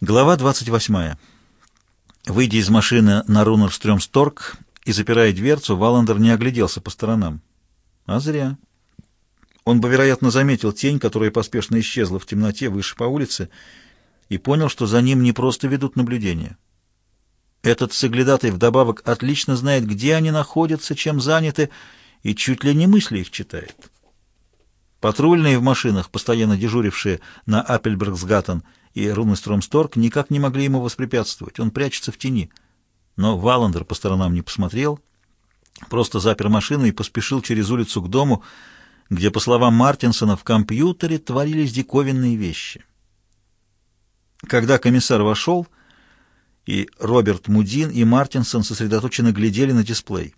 Глава 28. Выйдя из машины на Рунерстрёмсторг и запирая дверцу, Валандер не огляделся по сторонам. А зря. Он бы, вероятно, заметил тень, которая поспешно исчезла в темноте выше по улице, и понял, что за ним не просто ведут наблюдение. Этот соглядатай вдобавок отлично знает, где они находятся, чем заняты, и чуть ли не мысли их читает. Патрульные в машинах, постоянно дежурившие на Аппельбергсгаттен, и Рунестрomсторг никак не могли ему воспрепятствовать. Он прячется в тени. Но Валандер по сторонам не посмотрел, просто запер машину и поспешил через улицу к дому, где, по словам Мартинсона, в компьютере творились диковинные вещи. Когда комиссар вошел, и Роберт Мудин, и Мартинсон сосредоточенно глядели на дисплей.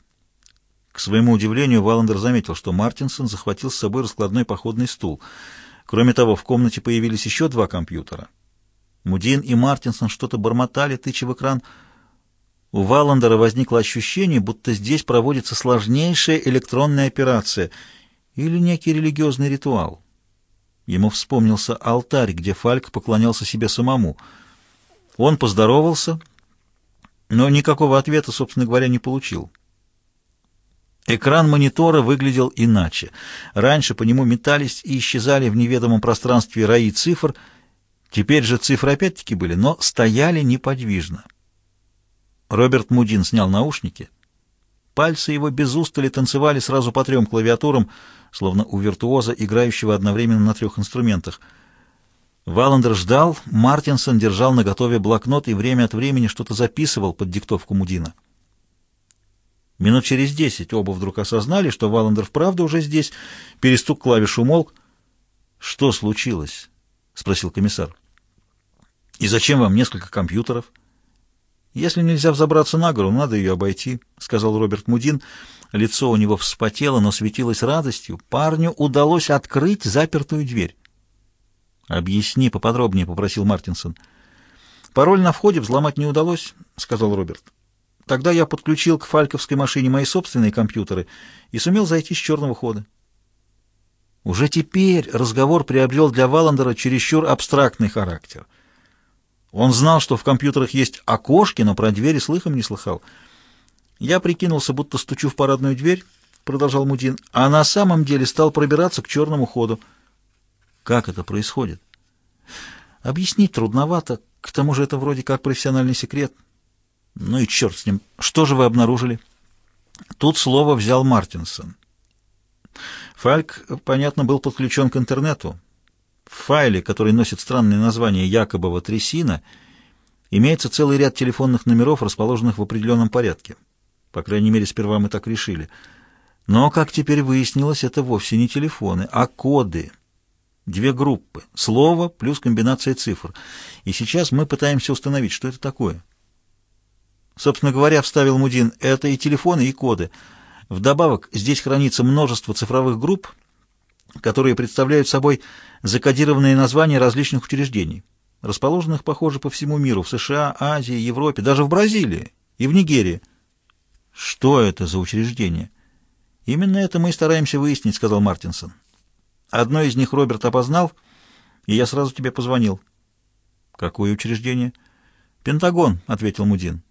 К своему удивлению, Валандер заметил, что Мартинсон захватил с собой раскладной походный стул. Кроме того, в комнате появились еще два компьютера — Мудин и Мартинсон что-то бормотали, тыча в экран. У Валандера возникло ощущение, будто здесь проводится сложнейшая электронная операция или некий религиозный ритуал. Ему вспомнился алтарь, где Фальк поклонялся себе самому. Он поздоровался, но никакого ответа, собственно говоря, не получил. Экран монитора выглядел иначе. Раньше по нему метались и исчезали в неведомом пространстве раи цифр — Теперь же цифры опять-таки были, но стояли неподвижно. Роберт Мудин снял наушники. Пальцы его без устали танцевали сразу по трем клавиатурам, словно у виртуоза, играющего одновременно на трех инструментах. Валандер ждал, Мартинсон держал наготове блокнот и время от времени что-то записывал под диктовку Мудина. Минут через десять оба вдруг осознали, что Валандер вправду уже здесь. Перестук клавиш умолк. «Что случилось?» — спросил комиссар. «И зачем вам несколько компьютеров?» «Если нельзя взобраться на гору, надо ее обойти», — сказал Роберт Мудин. Лицо у него вспотело, но светилось радостью. Парню удалось открыть запертую дверь. «Объясни поподробнее», — попросил Мартинсон. «Пароль на входе взломать не удалось», — сказал Роберт. «Тогда я подключил к фальковской машине мои собственные компьютеры и сумел зайти с черного хода». Уже теперь разговор приобрел для Валандера чересчур абстрактный характер — он знал, что в компьютерах есть окошки, но про двери слыхом не слыхал. Я прикинулся, будто стучу в парадную дверь, продолжал Мудин, а на самом деле стал пробираться к черному ходу. Как это происходит? Объяснить трудновато, к тому же это вроде как профессиональный секрет. Ну и черт с ним. Что же вы обнаружили? Тут слово взял Мартинсон. Фальк, понятно, был подключен к интернету. В файле, который носит странное название Якобова трясина, имеется целый ряд телефонных номеров, расположенных в определенном порядке. По крайней мере, сперва мы так решили. Но, как теперь выяснилось, это вовсе не телефоны, а коды. Две группы. Слово плюс комбинация цифр. И сейчас мы пытаемся установить, что это такое. Собственно говоря, вставил Мудин, это и телефоны, и коды. Вдобавок, здесь хранится множество цифровых групп, которые представляют собой закодированные названия различных учреждений, расположенных, похоже, по всему миру, в США, Азии, Европе, даже в Бразилии и в Нигерии. Что это за учреждение? Именно это мы и стараемся выяснить, сказал Мартинсон. Одно из них Роберт опознал, и я сразу тебе позвонил. Какое учреждение? Пентагон, ответил Мудин.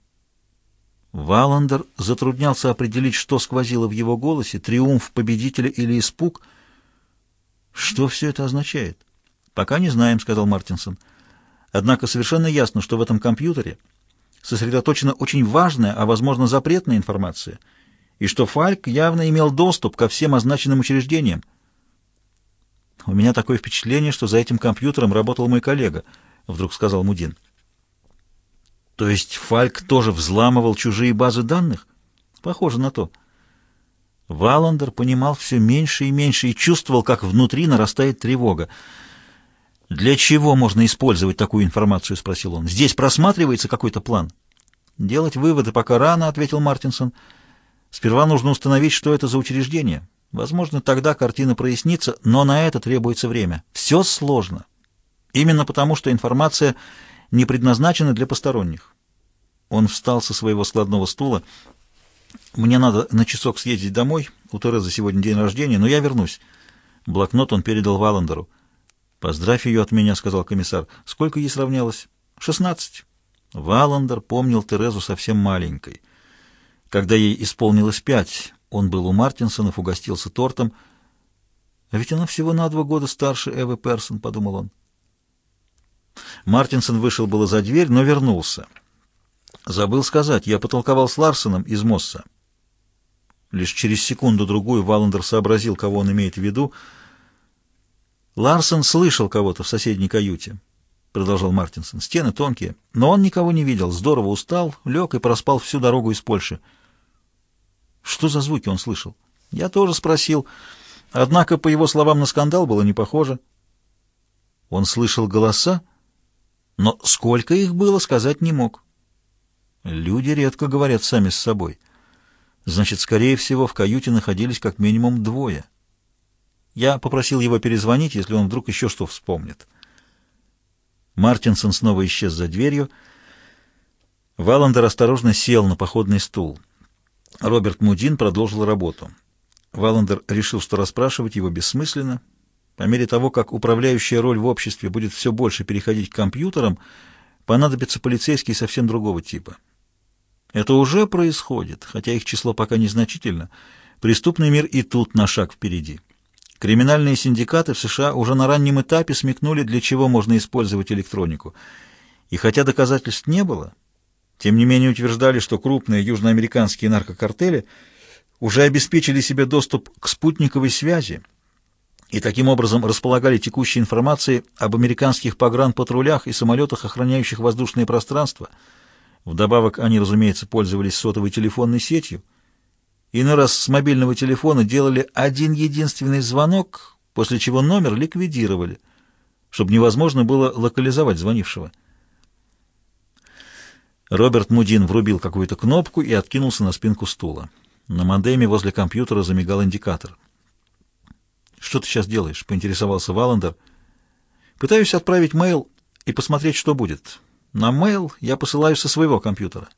Валандер затруднялся определить, что сквозило в его голосе, триумф победителя или испуг — что все это означает? Пока не знаем, сказал Мартинсон. Однако совершенно ясно, что в этом компьютере сосредоточена очень важная, а возможно запретная информация, и что Фальк явно имел доступ ко всем означенным учреждениям. У меня такое впечатление, что за этим компьютером работал мой коллега, вдруг сказал Мудин. То есть Фальк тоже взламывал чужие базы данных? Похоже на то. Валандер понимал все меньше и меньше и чувствовал, как внутри нарастает тревога. «Для чего можно использовать такую информацию?» — спросил он. «Здесь просматривается какой-то план?» «Делать выводы пока рано», — ответил Мартинсон. «Сперва нужно установить, что это за учреждение. Возможно, тогда картина прояснится, но на это требуется время. Все сложно. Именно потому, что информация не предназначена для посторонних». Он встал со своего складного стула. Мне надо на часок съездить домой. У Терезы сегодня день рождения, но я вернусь. Блокнот он передал Валандеру. «Поздравь ее от меня», — сказал комиссар. «Сколько ей сравнялось?» Шестнадцать. Валандер помнил Терезу совсем маленькой. Когда ей исполнилось пять, он был у Мартинсонов, угостился тортом. А ведь она всего на два года старше Эвы Персон, подумал он. Мартинсон вышел было за дверь, но вернулся. Забыл сказать, я потолковал с Ларсоном из Мосса. Лишь через секунду-другую Валандер сообразил, кого он имеет в виду. Ларсон слышал кого-то в соседней каюте, продолжал Мартинсон. Стены тонкие, но он никого не видел, здорово устал, лег и проспал всю дорогу из Польши. Что за звуки он слышал? Я тоже спросил. Однако, по его словам, на скандал было не похоже. Он слышал голоса, но сколько их было, сказать не мог. Люди редко говорят сами с собой. Значит, скорее всего, в каюте находились как минимум двое. Я попросил его перезвонить, если он вдруг еще что вспомнит. Мартинсон снова исчез за дверью. Валандер осторожно сел на походный стул. Роберт Мудин продолжил работу. Валандер решил, что расспрашивать его бессмысленно. По мере того, как управляющая роль в обществе будет все больше переходить к компьютерам, понадобятся полицейские совсем другого типа. Это уже происходит, хотя их число пока незначительно. Преступный мир и тут на шаг впереди. Криминальные синдикаты в США уже на раннем этапе смекнули, для чего можно использовать электронику. И хотя доказательств не было, тем не менее утверждали, что крупные южноамериканские наркокартели уже обеспечили себе доступ к спутниковой связи и таким образом располагали текущей информацией об американских погранпатрулях и самолетах, охраняющих воздушное пространство – Вдобавок они, разумеется, пользовались сотовой телефонной сетью. Иной раз с мобильного телефона делали один единственный звонок, после чего номер ликвидировали, чтобы невозможно было локализовать звонившего. Роберт Мудин врубил какую-то кнопку и откинулся на спинку стула. На модеме возле компьютера замигал индикатор. «Что ты сейчас делаешь?» — поинтересовался Валандер. «Пытаюсь отправить мейл и посмотреть, что будет». На mail я посылаю со своего компьютера.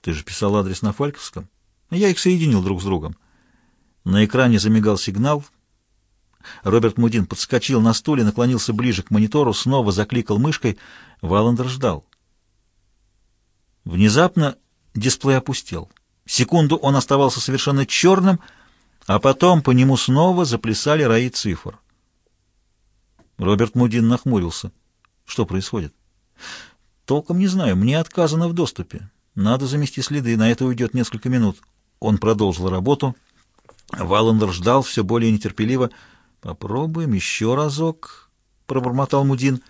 Ты же писал адрес на Фальковском. Я их соединил друг с другом. На экране замигал сигнал. Роберт Мудин подскочил на стуле, наклонился ближе к монитору, снова закликал мышкой. Валандер ждал. Внезапно дисплей опустел. Секунду он оставался совершенно черным, а потом по нему снова заплясали раи цифр. Роберт Мудин нахмурился. Что происходит? Толком не знаю, мне отказано в доступе. Надо замести следы, на это уйдет несколько минут. Он продолжил работу. Валандер ждал все более нетерпеливо. «Попробуем еще разок», — пробормотал Мудин.